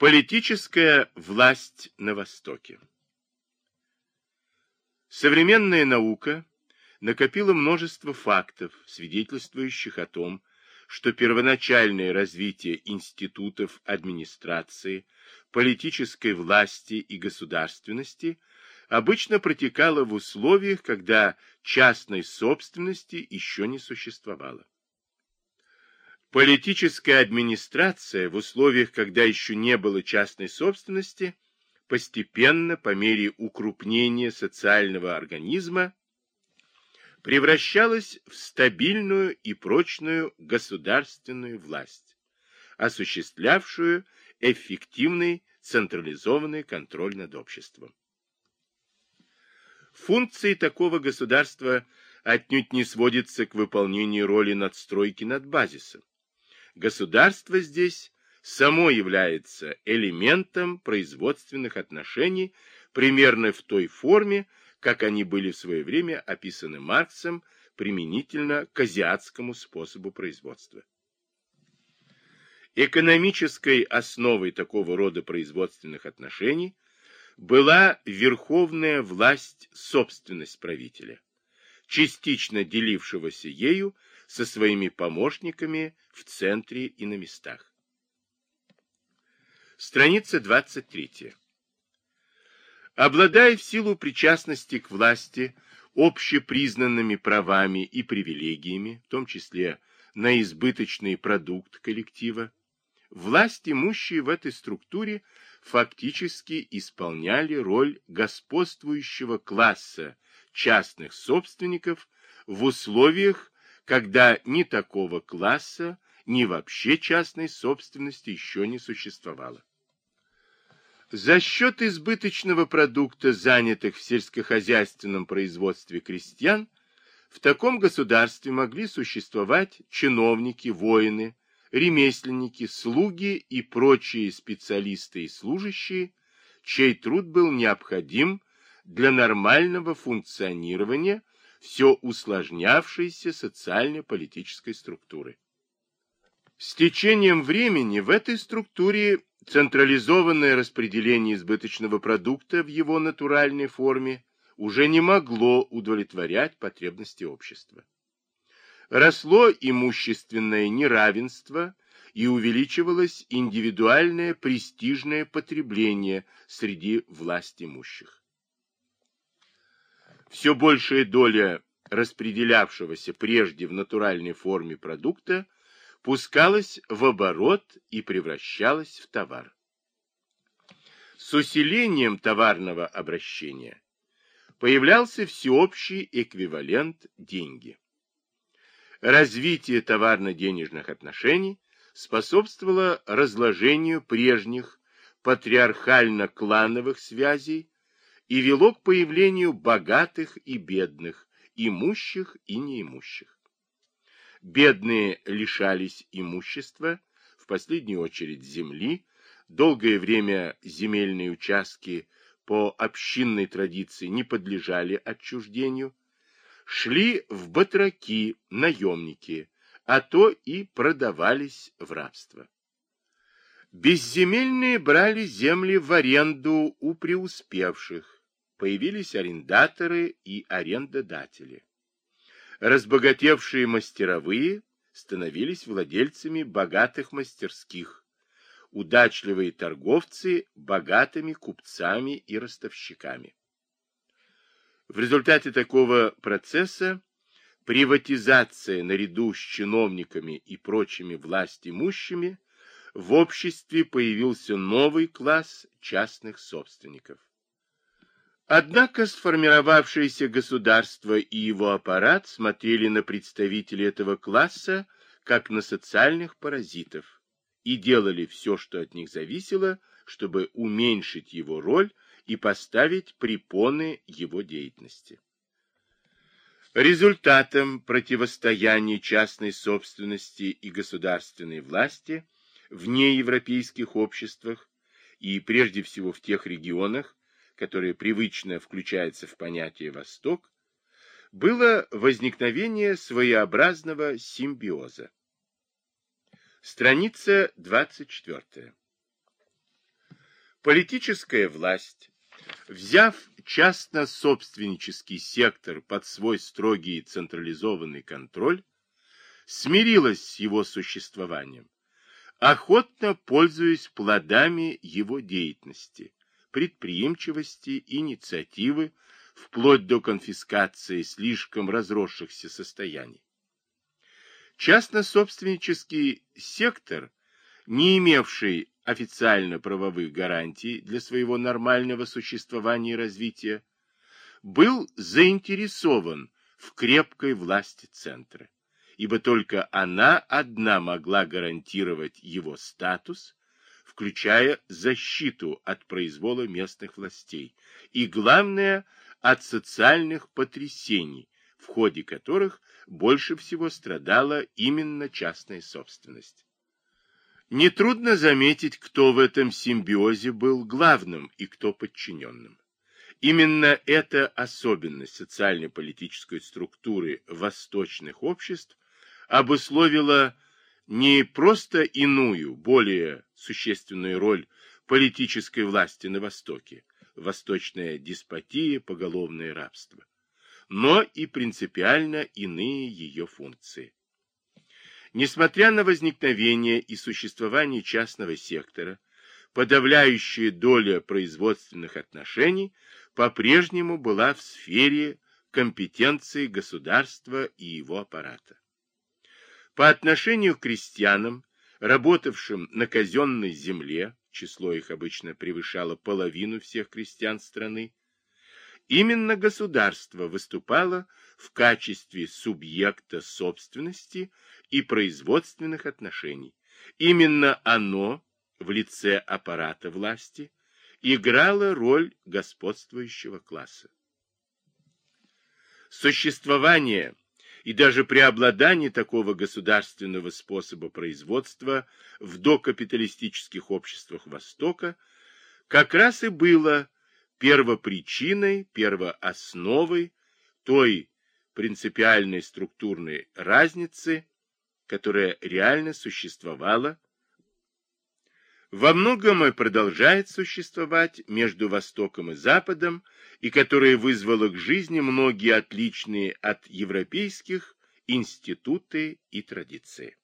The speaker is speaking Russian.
Политическая власть на Востоке Современная наука накопила множество фактов, свидетельствующих о том, что первоначальное развитие институтов администрации, политической власти и государственности обычно протекало в условиях, когда частной собственности еще не существовало. Политическая администрация в условиях, когда еще не было частной собственности, постепенно, по мере укрупнения социального организма, превращалась в стабильную и прочную государственную власть, осуществлявшую эффективный централизованный контроль над обществом. Функции такого государства отнюдь не сводятся к выполнению роли надстройки над базисом. Государство здесь само является элементом производственных отношений примерно в той форме, как они были в свое время описаны Марксом применительно к азиатскому способу производства. Экономической основой такого рода производственных отношений была верховная власть собственность правителя, частично делившегося ею со своими помощниками в центре и на местах. Страница 23. Обладая в силу причастности к власти общепризнанными правами и привилегиями, в том числе на избыточный продукт коллектива, власть имущие в этой структуре фактически исполняли роль господствующего класса частных собственников в условиях когда ни такого класса, ни вообще частной собственности еще не существовало. За счет избыточного продукта, занятых в сельскохозяйственном производстве крестьян, в таком государстве могли существовать чиновники, воины, ремесленники, слуги и прочие специалисты и служащие, чей труд был необходим для нормального функционирования все усложнявшейся социально-политической структуры. С течением времени в этой структуре централизованное распределение избыточного продукта в его натуральной форме уже не могло удовлетворять потребности общества. Росло имущественное неравенство и увеличивалось индивидуальное престижное потребление среди власть имущих все большая доля распределявшегося прежде в натуральной форме продукта пускалась в оборот и превращалась в товар. С усилением товарного обращения появлялся всеобщий эквивалент деньги. Развитие товарно-денежных отношений способствовало разложению прежних патриархально-клановых связей и вело к появлению богатых и бедных, имущих и неимущих. Бедные лишались имущества, в последнюю очередь земли, долгое время земельные участки по общинной традиции не подлежали отчуждению, шли в батраки, наемники, а то и продавались в рабство. Безземельные брали земли в аренду у преуспевших, появились арендаторы и арендодатели. Разбогатевшие мастеровые становились владельцами богатых мастерских, удачливые торговцы – богатыми купцами и ростовщиками. В результате такого процесса приватизация наряду с чиновниками и прочими властимущими в обществе появился новый класс частных собственников. Однако сформировавшееся государство и его аппарат смотрели на представителей этого класса как на социальных паразитов и делали все, что от них зависело, чтобы уменьшить его роль и поставить препоны его деятельности. Результатом противостояния частной собственности и государственной власти в неевропейских обществах и прежде всего в тех регионах, которое привычно включается в понятие «Восток», было возникновение своеобразного симбиоза. Страница 24. Политическая власть, взяв частно-собственнический сектор под свой строгий централизованный контроль, смирилась с его существованием, охотно пользуясь плодами его деятельности, предприимчивости, инициативы, вплоть до конфискации слишком разросшихся состояний. Частно-собственнический сектор, не имевший официально правовых гарантий для своего нормального существования и развития, был заинтересован в крепкой власти центра, ибо только она одна могла гарантировать его статус, включая защиту от произвола местных властей и, главное, от социальных потрясений, в ходе которых больше всего страдала именно частная собственность. Нетрудно заметить, кто в этом симбиозе был главным и кто подчиненным. Именно эта особенность социально-политической структуры восточных обществ обусловила не просто иную, более существенную роль политической власти на Востоке, восточная деспотия, поголовное рабство, но и принципиально иные ее функции. Несмотря на возникновение и существование частного сектора, подавляющая доля производственных отношений по-прежнему была в сфере компетенции государства и его аппарата. По отношению к крестьянам, работавшим на казенной земле, число их обычно превышало половину всех крестьян страны, именно государство выступало в качестве субъекта собственности и производственных отношений. Именно оно, в лице аппарата власти, играло роль господствующего класса. Существование и даже преобладание такого государственного способа производства в докапиталистических обществах Востока как раз и было первопричиной, первоосновой той принципиальной структурной разницы, которая реально существовала, во многом и продолжает существовать между Востоком и Западом, и которая вызвала к жизни многие отличные от европейских институты и традиции.